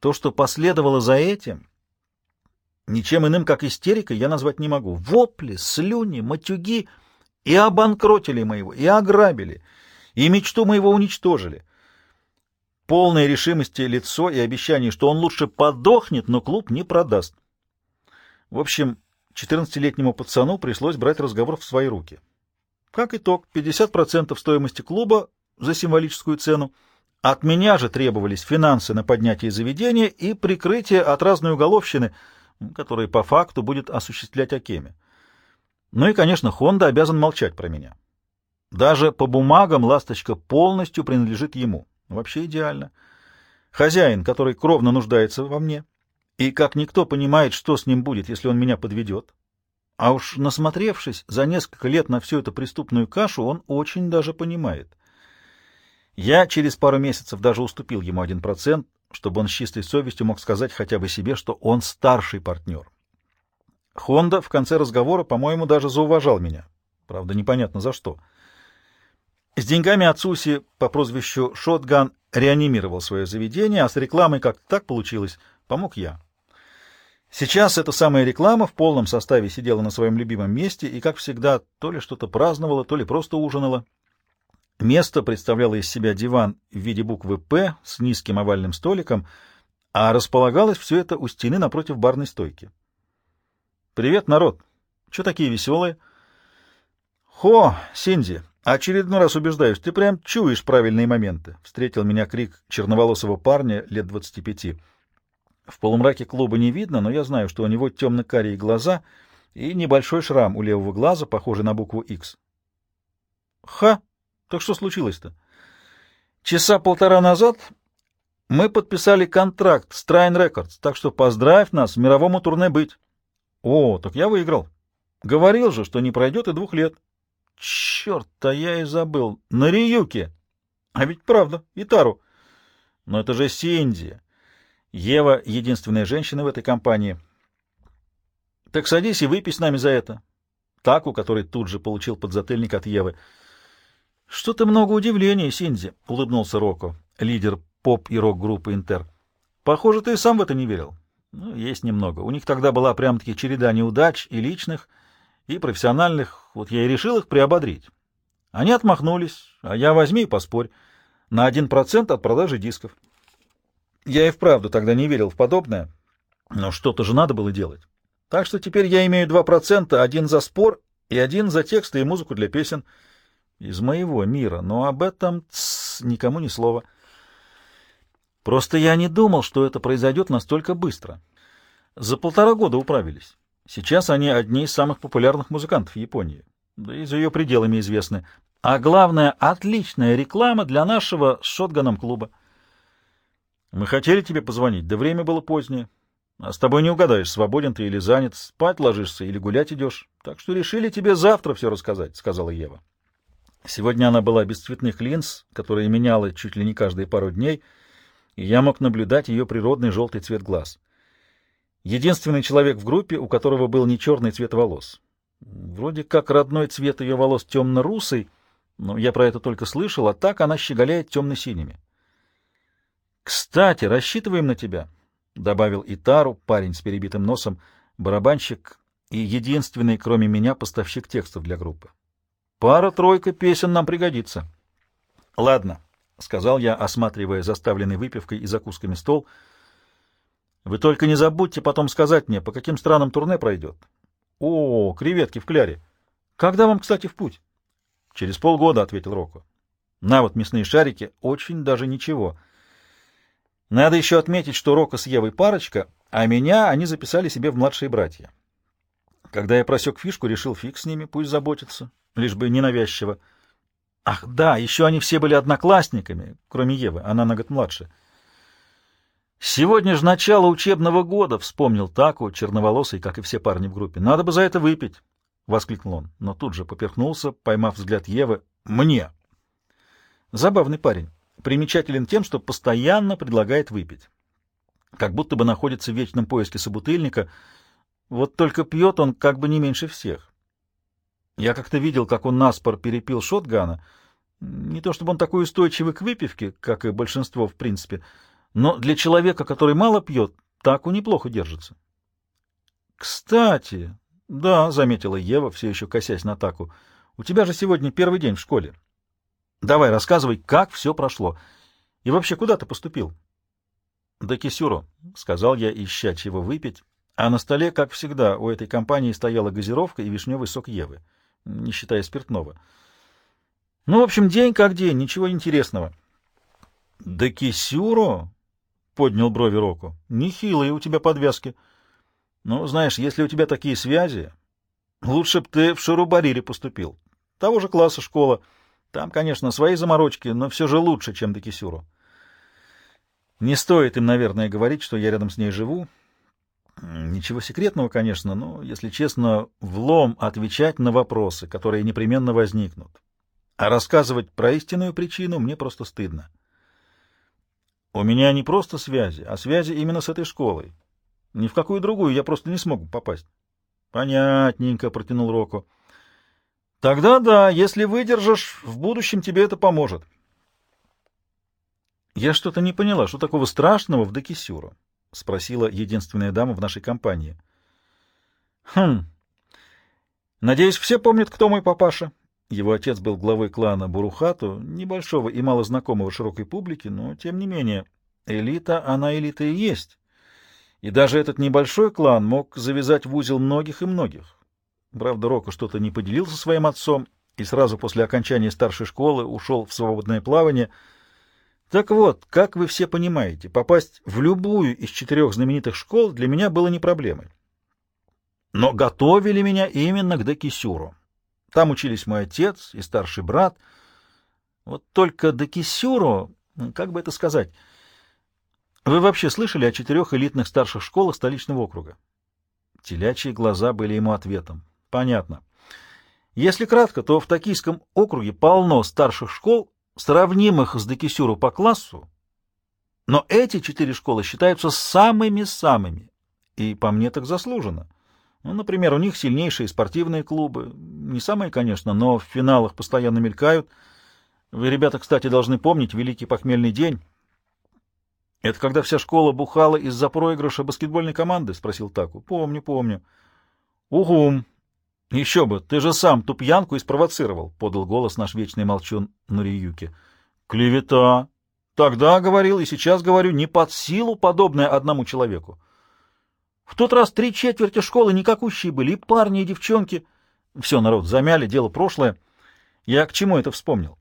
То, что последовало за этим, ничем иным, как истерикой, я назвать не могу. Вопли, слюни, матюги и обанкротили моего, и ограбили, и мечту моего уничтожили. Полной решимости лицо и обещание, что он лучше подохнет, но клуб не продаст. В общем, 14-летнему пацану пришлось брать разговор в свои руки. Как итог, 50% стоимости клуба за символическую цену. От меня же требовались финансы на поднятие заведения и прикрытие от разной уголовщины, которая по факту будет осуществлять Акеми. Ну и, конечно, Хонда обязан молчать про меня. Даже по бумагам «Ласточка» полностью принадлежит ему. Вообще идеально. Хозяин, который кровно нуждается во мне, и как никто понимает, что с ним будет, если он меня подведет. А уж насмотревшись за несколько лет на всю эту преступную кашу, он очень даже понимает. Я через пару месяцев даже уступил ему один процент, чтобы он с чистой совестью мог сказать хотя бы себе, что он старший партнер. Хонда в конце разговора, по-моему, даже зауважал меня. Правда, непонятно за что. С деньгами Ацуси по прозвищу Шотган реанимировал свое заведение, а с рекламой как так получилось, помог я. Сейчас эта самая реклама в полном составе сидела на своем любимом месте и, как всегда, то ли что-то праздновала, то ли просто ужинала. Место представляло из себя диван в виде буквы «П» с низким овальным столиком, а располагалось все это у стены напротив барной стойки. «Привет, народ! Че такие веселые?» «Хо, Синди, очередной раз убеждаюсь, ты прям чуешь правильные моменты!» — встретил меня крик черноволосого парня лет двадцати пяти. В полумраке клуба не видно, но я знаю, что у него темно-карие глаза и небольшой шрам у левого глаза, похожий на букву «Х». «Ха!» Так что случилось-то? Часа полтора назад мы подписали контракт с Train Records, так что поздравь нас, мировому турне быть. О, так я выиграл. Говорил же, что не пройдет и двух лет. Черт, а я и забыл. На Риюке. А ведь правда, и Тару. Но это же Синди. Ева — единственная женщина в этой компании. Так садись и выпей с нами за это. Таку, который тут же получил подзатыльник от Евы — что-то много удивления, Синзи, — улыбнулся Роко, лидер поп и рок-группы «Интер». Похоже, ты сам в это не верил. Ну, есть немного. У них тогда была прям-таки череда неудач и личных, и профессиональных. Вот я и решил их приободрить. Они отмахнулись, а я возьми и поспорь. На один процент от продажи дисков. Я и вправду тогда не верил в подобное, но что-то же надо было делать. Так что теперь я имею два процента, один за спор и один за тексты и музыку для песен — из моего мира, но об этом тс, никому ни слова. Просто я не думал, что это произойдет настолько быстро. За полтора года управились. Сейчас они одни из самых популярных музыкантов Японии, да и за ее пределами известны. А главное, отличная реклама для нашего с шотганом клуба. Мы хотели тебе позвонить, да время было позднее. А с тобой не угадаешь, свободен ты или занят, спать ложишься или гулять идешь. Так что решили тебе завтра все рассказать, — сказала Ева. Сегодня она была без цветных линз, которые меняла чуть ли не каждые пару дней, и я мог наблюдать ее природный желтый цвет глаз. Единственный человек в группе, у которого был не черный цвет волос. Вроде как родной цвет ее волос темно-русый, но я про это только слышал, а так она щеголяет темно-синими. «Кстати, рассчитываем на тебя», — добавил Итару, парень с перебитым носом, барабанщик и единственный, кроме меня, поставщик текстов для группы. Пара-тройка песен нам пригодится. — Ладно, — сказал я, осматривая заставленный выпивкой и закусками стол. — Вы только не забудьте потом сказать мне, по каким странам турне пройдет. — О, креветки в кляре. Когда вам, кстати, в путь? — Через полгода, — ответил Року. — На вот мясные шарики, очень даже ничего. Надо еще отметить, что Рока с Евой парочка, а меня они записали себе в младшие братья. Когда я просек фишку, решил фиг с ними, пусть заботятся лишь бы ненавязчиво. Ах, да, еще они все были одноклассниками, кроме Евы, она на год младше. «Сегодня же начало учебного года», — вспомнил Таку, черноволосый, как и все парни в группе. «Надо бы за это выпить», — воскликнул он, но тут же поперхнулся, поймав взгляд Евы. «Мне!» Забавный парень. Примечателен тем, что постоянно предлагает выпить. Как будто бы находится в вечном поиске собутыльника. Вот только пьет он как бы не меньше всех. Я как-то видел, как он наспор перепил шотгана. Не то чтобы он такой устойчивый к выпивке, как и большинство в принципе, но для человека, который мало пьет, Таку неплохо держится. Кстати, да, заметила Ева, все еще косясь на Таку, у тебя же сегодня первый день в школе. Давай, рассказывай, как все прошло. И вообще, куда ты поступил? Да Кисюро, сказал я, ища чего выпить, а на столе, как всегда, у этой компании стояла газировка и вишневый сок Евы, не считая спиртного. Ну, в общем, день как день, ничего интересного. Да Кисюро, поднял брови Року. Нехилые у тебя подвязки. Ну, знаешь, если у тебя такие связи, лучше б ты в Шарубарире поступил. Того же класса школа. Там, конечно, свои заморочки, но все же лучше, чем до Кисюру. Не стоит им, наверное, говорить, что я рядом с ней живу. Ничего секретного, конечно, но, если честно, влом отвечать на вопросы, которые непременно возникнут. А рассказывать про истинную причину мне просто стыдно. У меня не просто связи, а связи именно с этой школой. Ни в какую другую я просто не смогу попасть. Понятненько, протянул Року. Тогда да, если выдержишь, в будущем тебе это поможет. Я что-то не поняла, что такого страшного в Декисюру? Спросила единственная дама в нашей компании. Хм. Надеюсь, все помнят, кто мой папаша. Его отец был главой клана Бурухату, небольшого и мало знакомого широкой публике, но, тем не менее, элита, она элита и есть. И даже этот небольшой клан мог завязать в узел многих и многих. Правда, Рока что-то не поделился своим отцом и сразу после окончания старшей школы ушел в свободное плавание. Так вот, как вы все понимаете, попасть в любую из четырех знаменитых школ для меня было не проблемой. Но готовили меня именно к Декисюру. Там учились мой отец и старший брат. Вот только до Кисюро, как бы это сказать... Вы вообще слышали о четырех элитных старших школах столичного округа? Телячьи глаза были ему ответом. Понятно. Если кратко, то в Токийском округе полно старших школ, сравнимых с Декисюру по классу, но эти четыре школы считаются самыми-самыми, и по мне так заслуженно. Ну, например, у них сильнейшие спортивные клубы. Не самые, конечно, но в финалах постоянно мелькают. Вы, ребята, кстати, должны помнить Великий похмельный день. — Это когда вся школа бухала из-за проигрыша баскетбольной команды? — спросил Таку. — Помню, помню. — Угум. — Еще бы, ты же сам ту пьянку и спровоцировал, — подал голос наш вечный молчун Нуриюки. — Клевета. Тогда говорил и сейчас говорю, не под силу подобное одному человеку. В тот раз три четверти школы никакущие были, и парни, и девчонки. Все, народ, замяли, дело прошлое. Я к чему это вспомнил?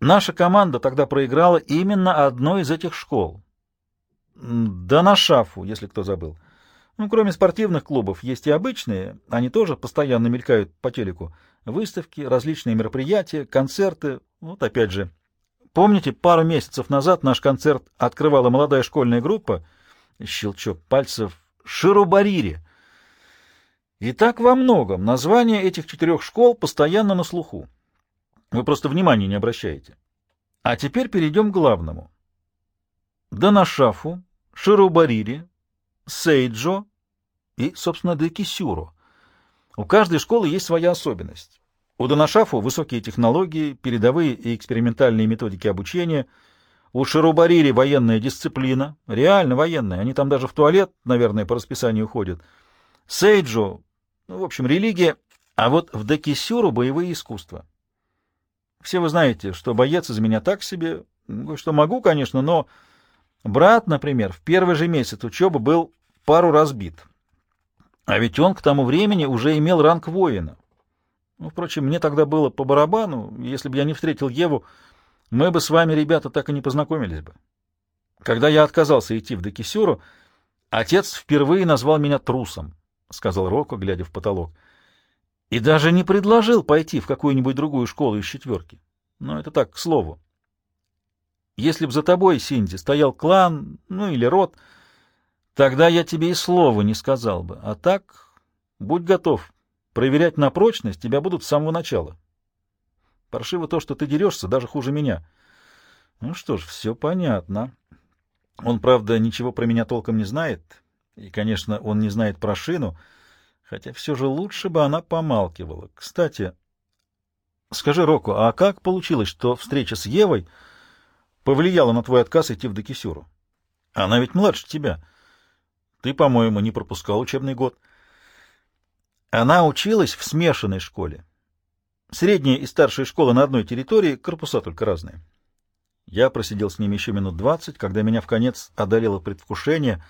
Наша команда тогда проиграла именно одной из этих школ. Да на шафу, если кто забыл. Ну, кроме спортивных клубов, есть и обычные, они тоже постоянно мелькают по телеку. Выставки, различные мероприятия, концерты. Вот опять же. Помните, пару месяцев назад наш концерт открывала молодая школьная группа? Щелчок пальцев Ширубарире. И так во многом названия этих четырех школ постоянно на слуху. Вы просто внимания не обращаете. А теперь перейдем к главному. Данашафу, Ширубарире, Сейджо и, собственно, Декисюро. У каждой школы есть своя особенность. У Данашафу высокие технологии, передовые и экспериментальные методики обучения — у Шарубарири военная дисциплина, реально военная. Они там даже в туалет, наверное, по расписанию ходят. Сейджо, ну, в общем, религия. А вот в Декисюру боевые искусства. Все вы знаете, что боец из меня так себе, что могу, конечно, но брат, например, в первый же месяц учебы был пару разбит. А ведь он к тому времени уже имел ранг воина. Ну, впрочем, мне тогда было по барабану, если бы я не встретил Еву, мы бы с вами, ребята, так и не познакомились бы. Когда я отказался идти в Декисюру, отец впервые назвал меня трусом, — сказал Роко, глядя в потолок, — и даже не предложил пойти в какую-нибудь другую школу из четверки. Но это так, к слову. Если б за тобой, Синди, стоял клан, ну или род, тогда я тебе и слова не сказал бы. А так, будь готов, проверять на прочность тебя будут с самого начала. Паршиво то, что ты дерешься, даже хуже меня. Ну что ж, все понятно. Он, правда, ничего про меня толком не знает. И, конечно, он не знает про Шину, хотя все же лучше бы она помалкивала. Кстати, скажи, Року, а как получилось, что встреча с Евой повлияла на твой отказ идти в Докисюру? Она ведь младше тебя. Ты, по-моему, не пропускал учебный год. Она училась в смешанной школе. Средняя и старшая школа на одной территории, корпуса только разные. Я просидел с ними еще минут двадцать, когда меня в конец одолело предвкушение.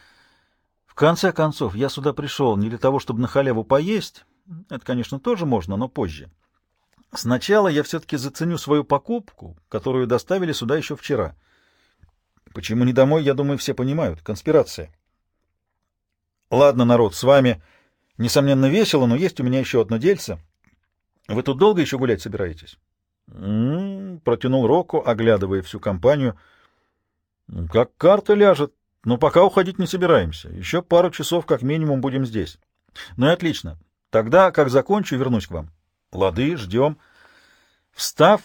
В конце концов, я сюда пришел не для того, чтобы на халяву поесть. Это, конечно, тоже можно, но позже. Сначала я все-таки заценю свою покупку, которую доставили сюда еще вчера. Почему не домой, я думаю, все понимают. Конспирация. Ладно, народ, с вами, несомненно, весело, но есть у меня еще одно дельце. Вы тут долго еще гулять собираетесь? М -м -м, протянул Рокко, оглядывая всю компанию. Как карта ляжет, но пока уходить не собираемся. Еще пару часов как минимум будем здесь. Ну и отлично. Тогда, как закончу, вернусь к вам. Лады, ждем. Встав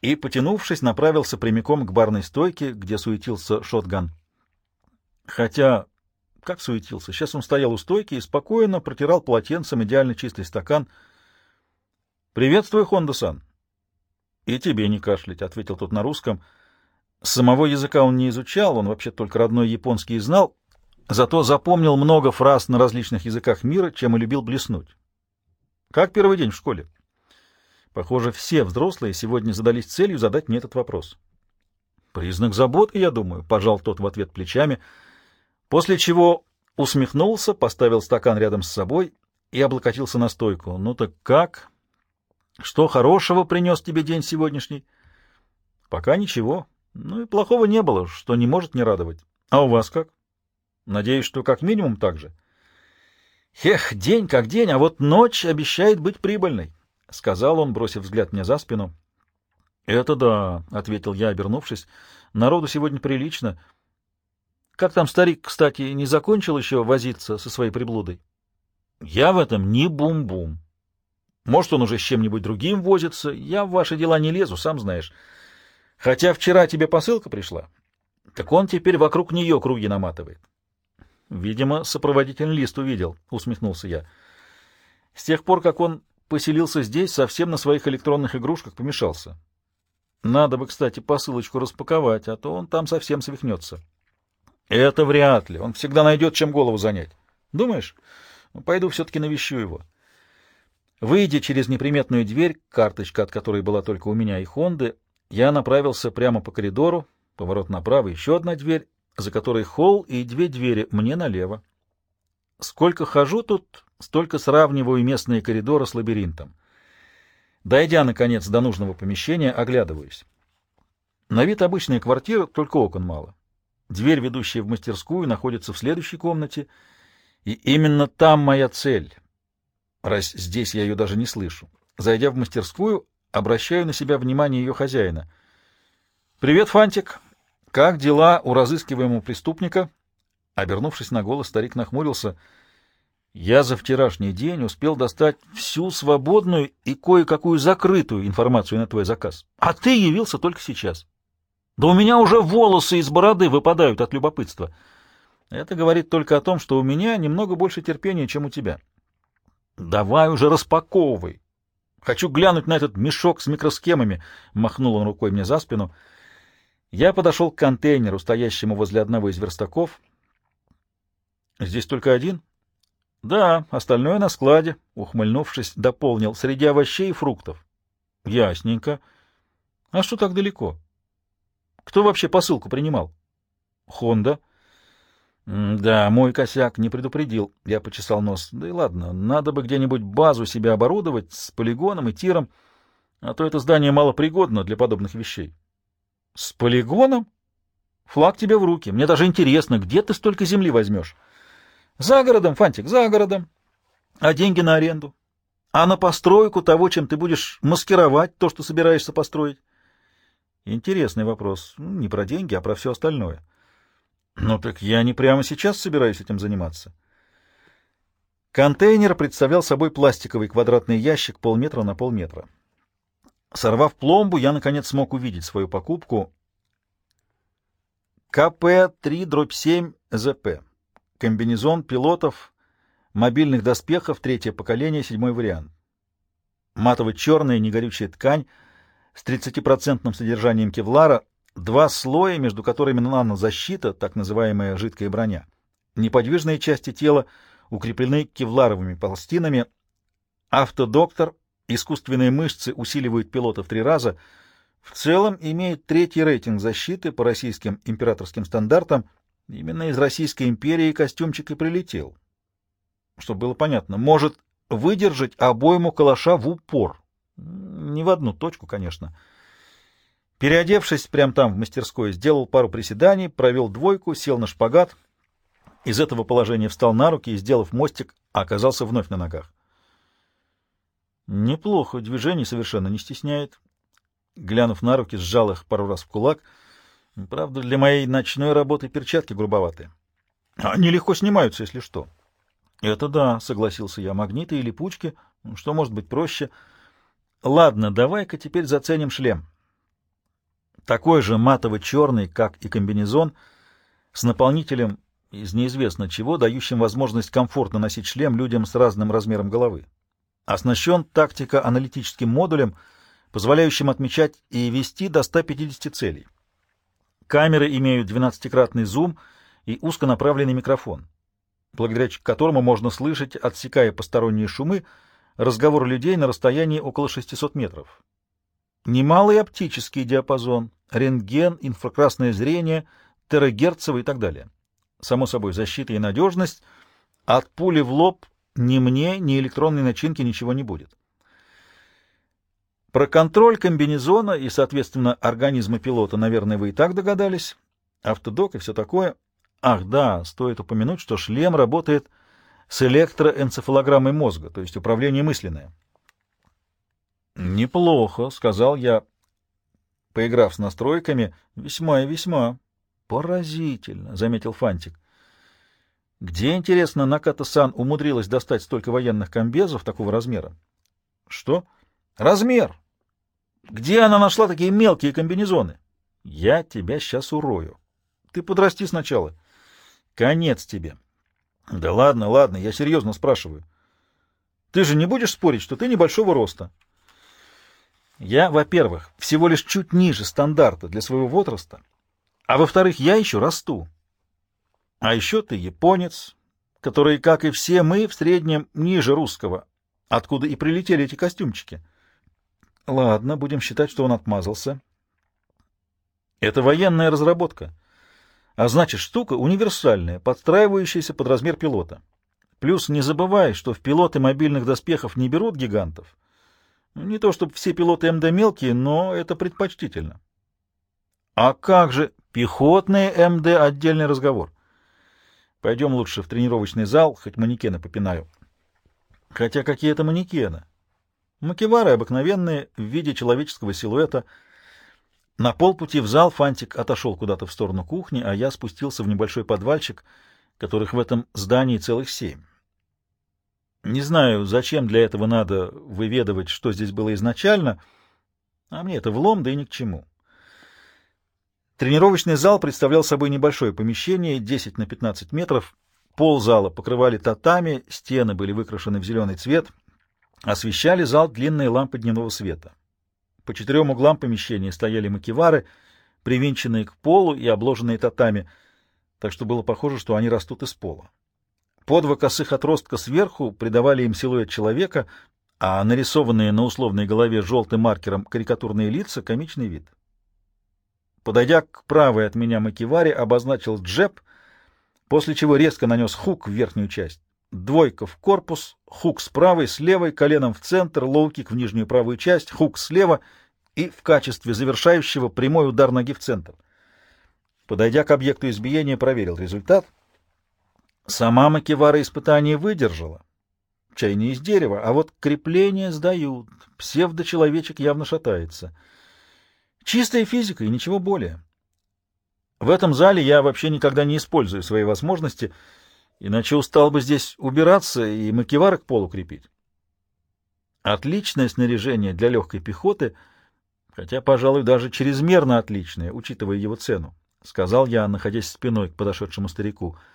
и, потянувшись, направился прямиком к барной стойке, где суетился шотган. Хотя, как суетился, сейчас он стоял у стойки и спокойно протирал полотенцем идеально чистый стакан. «Приветствую, Хонда-сан». «И тебе не кашлять», — ответил тот на русском. Самого языка он не изучал, он вообще только родной японский знал, зато запомнил много фраз на различных языках мира, чем и любил блеснуть. Как первый день в школе? Похоже, все взрослые сегодня задались целью задать мне этот вопрос. Признак заботы, я думаю, пожал тот в ответ плечами, после чего усмехнулся, поставил стакан рядом с собой и облокотился на стойку. Ну так как? Что хорошего принес тебе день сегодняшний? Пока ничего. Ну и плохого не было, что не может не радовать. А у вас как? Надеюсь, что как минимум так же. Эх, день как день, а вот ночь обещает быть прибыльной, — сказал он, бросив взгляд мне за спину. — Это да, — ответил я, обернувшись. — Народу сегодня прилично. Как там старик, кстати, не закончил еще возиться со своей приблудой? — Я в этом не бум-бум. Может, он уже с чем-нибудь другим возится. Я в ваши дела не лезу, сам знаешь. Хотя вчера тебе посылка пришла, так он теперь вокруг нее круги наматывает. Видимо, сопроводительный лист увидел, усмехнулся я. С тех пор, как он поселился здесь, совсем на своих электронных игрушках помешался. Надо бы, кстати, посылочку распаковать, а то он там совсем свихнется. Это вряд ли. Он всегда найдет, чем голову занять. Думаешь? Ну, пойду все-таки навещу его. Выйдя через неприметную дверь, карточка от которой была только у меня и Хонды, я направился прямо по коридору, поворот направо, еще одна дверь, за которой холл и две двери, мне налево. Сколько хожу тут, столько сравниваю местные коридоры с лабиринтом. Дойдя, наконец, до нужного помещения, оглядываюсь. На вид обычная квартира, только окон мало. Дверь, ведущая в мастерскую, находится в следующей комнате, и именно там моя цель, раз здесь я ее даже не слышу. Зайдя в мастерскую, обращаю на себя внимание ее хозяина. «Привет, Фантик!» «Как дела у разыскиваемого преступника?» Обернувшись на голос, старик нахмурился. «Я за вчерашний день успел достать всю свободную и кое-какую закрытую информацию на твой заказ. А ты явился только сейчас. Да у меня уже волосы из бороды выпадают от любопытства. Это говорит только о том, что у меня немного больше терпения, чем у тебя. Давай уже распаковывай. Хочу глянуть на этот мешок с микросхемами», — махнул он рукой мне за спину — я подошел к контейнеру, стоящему возле одного из верстаков. «Здесь только один?» «Да, остальное на складе», — ухмыльнувшись, дополнил, «среди овощей и фруктов». «Ясненько. А что так далеко? Кто вообще посылку принимал?» «Хонда». «Да, мой косяк не предупредил», — я почесал нос. «Да и ладно, надо бы где-нибудь базу себе оборудовать с полигоном и тиром, а то это здание малопригодно для подобных вещей». — С полигоном? Флаг тебе в руки. Мне даже интересно, где ты столько земли возьмешь? — За городом, Фантик, за городом. А деньги на аренду? А на постройку того, чем ты будешь маскировать то, что собираешься построить? Интересный вопрос. Ну, не про деньги, а про все остальное. Ну так я не прямо сейчас собираюсь этим заниматься. Контейнер представлял собой пластиковый квадратный ящик полметра на полметра. Сорвав пломбу, я, наконец, смог увидеть свою покупку. КП-3-7 ЗП. Комбинезон пилотов мобильных доспехов, третье поколение, седьмой вариант. Матово-черная негорючая ткань с 30% содержанием кевлара, Два слоя, между которыми нанозащита, так называемая жидкая броня. Неподвижные части тела укреплены кевларовыми пластинами. Автодоктор, искусственные мышцы усиливают пилота в три раза. В целом имеет третий рейтинг защиты по российским императорским стандартам. Именно из Российской империи костюмчик и прилетел. Чтобы было понятно, может выдержать обойму калаша в упор. Не в одну точку, конечно. Переодевшись прямо там в мастерской, сделал пару приседаний, провел двойку, сел на шпагат. Из этого положения встал на руки и, сделав мостик, оказался вновь на ногах. Неплохо, движений совершенно не стесняет. Глянув на руки, сжал их пару раз в кулак. Правда, для моей ночной работы перчатки грубоватые. Они легко снимаются, если что. Это да, согласился я. Магниты и липучки, что может быть проще. Ладно, давай-ка теперь заценим шлем. Такой же матово-черный, как и комбинезон, с наполнителем из неизвестно чего, дающим возможность комфортно носить шлем людям с разным размером головы. Оснащен тактико-аналитическим модулем, позволяющим отмечать и вести до 150 целей. Камеры имеют 12-кратный зум и узконаправленный микрофон, благодаря которому можно слышать, отсекая посторонние шумы, разговор людей на расстоянии около 600 метров. Немалый оптический диапазон, рентген, инфракрасное зрение, терагерцево и так далее. Само собой, защита и надежность. От пули в лоб ни мне, ни электронной начинки ничего не будет. Про контроль комбинезона и, соответственно, организма пилота, наверное, вы и так догадались. Автодок и все такое. Ах, да, стоит упомянуть, что шлем работает с электроэнцефалограммой мозга, то есть управление мысленное. «Неплохо», — сказал я, поиграв с настройками. «Весьма и весьма». «Поразительно», — заметил Фантик. «Где, интересно, Наката-сан умудрилась достать столько военных комбезов такого размера?» «Что?» «Размер! Где она нашла такие мелкие комбинезоны?» «Я тебя сейчас урою. Ты подрасти сначала. Конец тебе». «Да ладно, ладно, я серьезно спрашиваю. Ты же не будешь спорить, что ты небольшого роста?» Я, во-первых, всего лишь чуть ниже стандарта для своего возраста, а во-вторых, я еще расту. А еще ты японец, который, как и все мы, в среднем ниже русского, откуда и прилетели эти костюмчики. Ладно, будем считать, что он отмазался. Это военная разработка, а значит, штука универсальная, подстраивающаяся под размер пилота. Плюс не забывай, что в пилоты мобильных доспехов не берут гигантов, ну, не то чтобы все пилоты МД мелкие, но это предпочтительно. А как же пехотные МД — отдельный разговор. Пойдем лучше в тренировочный зал, хоть манекены попинаю. Хотя какие это манекены? Макевары обыкновенные, в виде человеческого силуэта. На полпути в зал Фантик отошел куда-то в сторону кухни, а я спустился в небольшой подвальчик, которых в этом здании целых семь. Не знаю, зачем для этого надо выведывать, что здесь было изначально, а мне это влом, да и ни к чему. Тренировочный зал представлял собой небольшое помещение, 10 на 15 метров. Пол зала покрывали татами, стены были выкрашены в зеленый цвет, освещали зал длинные лампы дневного света. По четырем углам помещения стояли макевары, привинченные к полу и обложенные татами, так что было похоже, что они растут из пола. По два косых отростка сверху придавали им силуэт человека, а нарисованные на условной голове желтым маркером карикатурные лица — комичный вид. Подойдя к правой от меня макиваре, обозначил джеб, после чего резко нанес хук в верхнюю часть. Двойка в корпус, хук с правой, с левой, коленом в центр, лоу-кик в нижнюю правую часть, хук слева и в качестве завершающего прямой удар ноги в центр. Подойдя к объекту избиения, проверил результат — Сама Макевара испытание выдержала. Чай не из дерева, а вот крепления сдают. Псевдочеловечек явно шатается. Чистая физика и ничего более. В этом зале я вообще никогда не использую свои возможности, иначе устал бы здесь убираться и макевары к полу крепить. Отличное снаряжение для легкой пехоты, хотя, пожалуй, даже чрезмерно отличное, учитывая его цену, — сказал я, находясь спиной к подошедшему старику —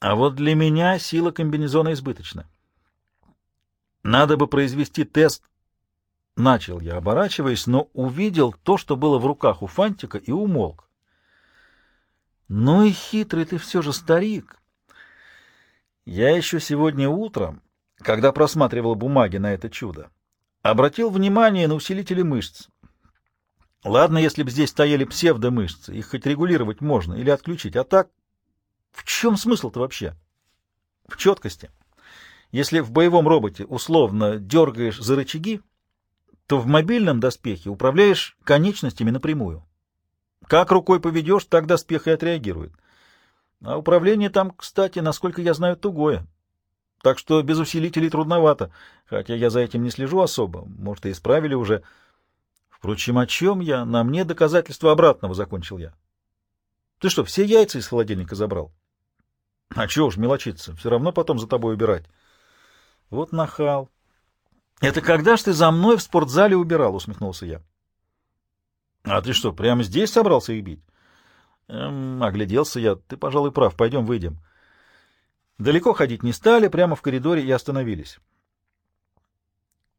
а вот для меня сила комбинезона избыточна. Надо бы произвести тест. Начал я, оборачиваясь, но увидел то, что было в руках у Фантика, и умолк. Ну и хитрый ты все же старик. Я еще сегодня утром, когда просматривал бумаги на это чудо, обратил внимание на усилители мышц. Ладно, если бы здесь стояли псевдомышцы, их хоть регулировать можно или отключить, а так... В чем смысл-то вообще? В четкости. Если в боевом роботе условно дергаешь за рычаги, то в мобильном доспехе управляешь конечностями напрямую. Как рукой поведешь, так доспех и отреагирует. А управление там, кстати, насколько я знаю, тугое. Так что без усилителей трудновато, хотя я за этим не слежу особо, может, и исправили уже. Впрочем, о чем я? На мне доказательство обратного закончил я. Ты что, все яйца из холодильника забрал? А чего уж мелочиться, все равно потом за тобой убирать. Вот нахал. Это когда ж ты за мной в спортзале убирал, усмехнулся я. А ты что, прямо здесь собрался их бить? Эм, огляделся я. Ты, пожалуй, прав. Пойдем, выйдем. Далеко ходить не стали, прямо в коридоре и остановились.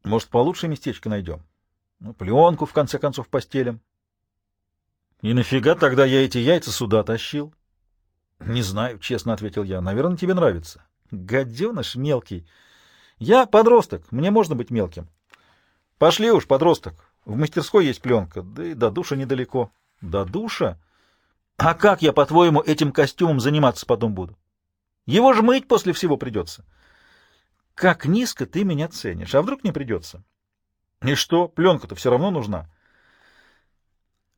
Может, получше местечко найдем? Ну, пленку, в конце концов, постелим. И нафига тогда я эти яйца сюда тащил? Не знаю, честно ответил я. Наверное, тебе нравится. Гаденыш мелкий. Я подросток, мне можно быть мелким. Пошли уж, подросток. В мастерской есть пленка, да и до душа недалеко. До душа? А как я, по-твоему, этим костюмом заниматься потом буду? Его же мыть после всего придется. Как низко ты меня ценишь, а вдруг не придется? И что, пленка-то все равно нужна.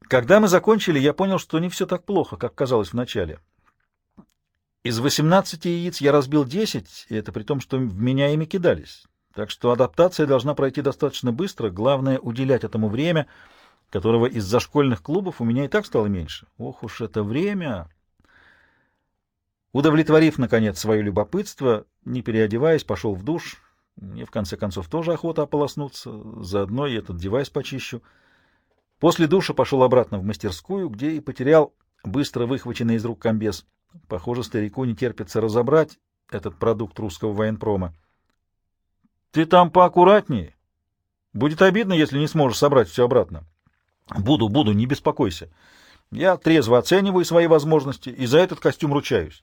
Когда мы закончили, я понял, что не все так плохо, как казалось вначале. Из 18 яиц я разбил 10, и это при том, что в меня ими кидались. Так что адаптация должна пройти достаточно быстро, главное — уделять этому время, которого из-за школьных клубов у меня и так стало меньше. Ох уж это время! Удовлетворив, наконец, свое любопытство, не переодеваясь, пошел в душ. Мне, в конце концов, тоже охота ополоснуться, заодно и этот девайс почищу. После душа пошел обратно в мастерскую, где и потерял быстро выхваченный из рук комбез. Похоже, старику не терпится разобрать этот продукт русского военпрома. — Ты там поаккуратнее. Будет обидно, если не сможешь собрать все обратно. — Буду, буду, не беспокойся. Я трезво оцениваю свои возможности и за этот костюм ручаюсь.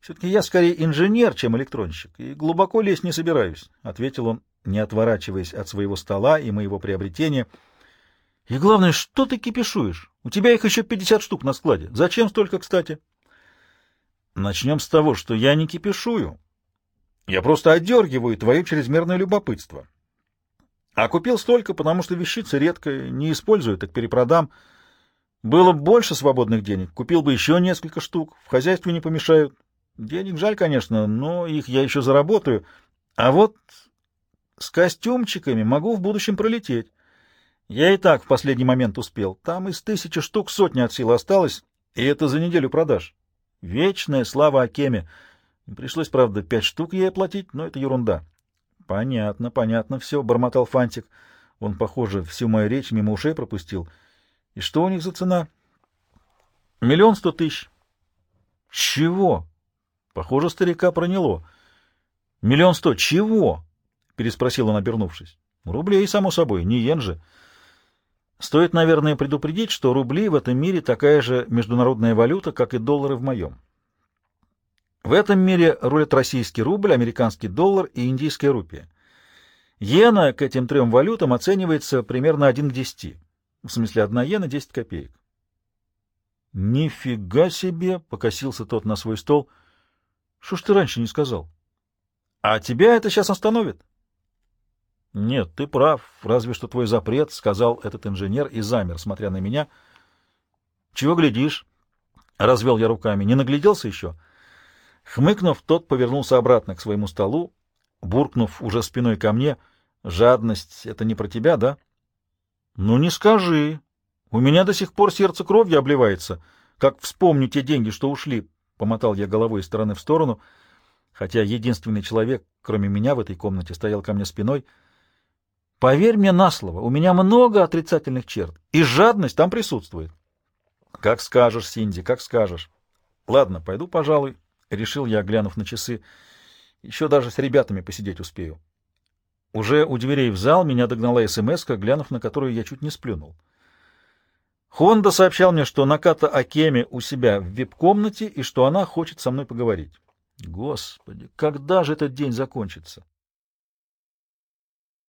Все-таки я скорее инженер, чем электронщик, и глубоко лезть не собираюсь, — ответил он, не отворачиваясь от своего стола и моего приобретения. — И главное, что ты кипишуешь? У тебя их еще пятьдесят штук на складе. Зачем столько, кстати? — Начнем с того, что я не кипишую. Я просто отдергиваю твое чрезмерное любопытство. А купил столько, потому что вещица редкая, не использую, так перепродам. Было больше свободных денег, купил бы еще несколько штук, в хозяйстве не помешают. Денег жаль, конечно, но их я еще заработаю. А вот с костюмчиками могу в будущем пролететь. Я и так в последний момент успел. Там из тысячи штук сотни от силы осталось, и это за неделю продаж. Вечная слава Акеме. Пришлось, правда, пять штук ей оплатить, но это ерунда. — Понятно, понятно все, — бормотал Фантик. Он, похоже, всю мою речь мимо ушей пропустил. — И что у них за цена? — Миллион сто тысяч. — Чего? Похоже, старика проняло. — Миллион сто. Чего? — переспросил он, обернувшись. — Рублей, само собой, не йен же. — Стоит, наверное, предупредить, что рубли в этом мире такая же международная валюта, как и доллары в моем. В этом мире рулят российский рубль, американский доллар и индийская рупия. Иена к этим трем валютам оценивается примерно 1 к 10. В смысле, одна иена — 10 копеек. «Нифига себе!» — покосился тот на свой стол. «Что ж ты раньше не сказал?» «А тебя это сейчас остановит?» — Нет, ты прав, разве что твой запрет, — сказал этот инженер и замер, смотря на меня. — Чего глядишь? — развел я руками. — Не нагляделся еще? Хмыкнув, тот повернулся обратно к своему столу, буркнув уже спиной ко мне. — Жадность — это не про тебя, да? — Ну, не скажи. У меня до сих пор сердце кровью обливается. Как вспомню те деньги, что ушли, — помотал я головой из стороны в сторону, хотя единственный человек, кроме меня, в этой комнате стоял ко мне спиной — Поверь мне на слово, у меня много отрицательных черт, и жадность там присутствует. — Как скажешь, Синди, как скажешь. — Ладно, пойду, пожалуй, — решил я, глянув на часы. Еще даже с ребятами посидеть успею. Уже у дверей в зал меня догнала смс глянув на которую я чуть не сплюнул. Хонда сообщал мне, что Наката Акеми у себя в вип-комнате и что она хочет со мной поговорить. Господи, когда же этот день закончится?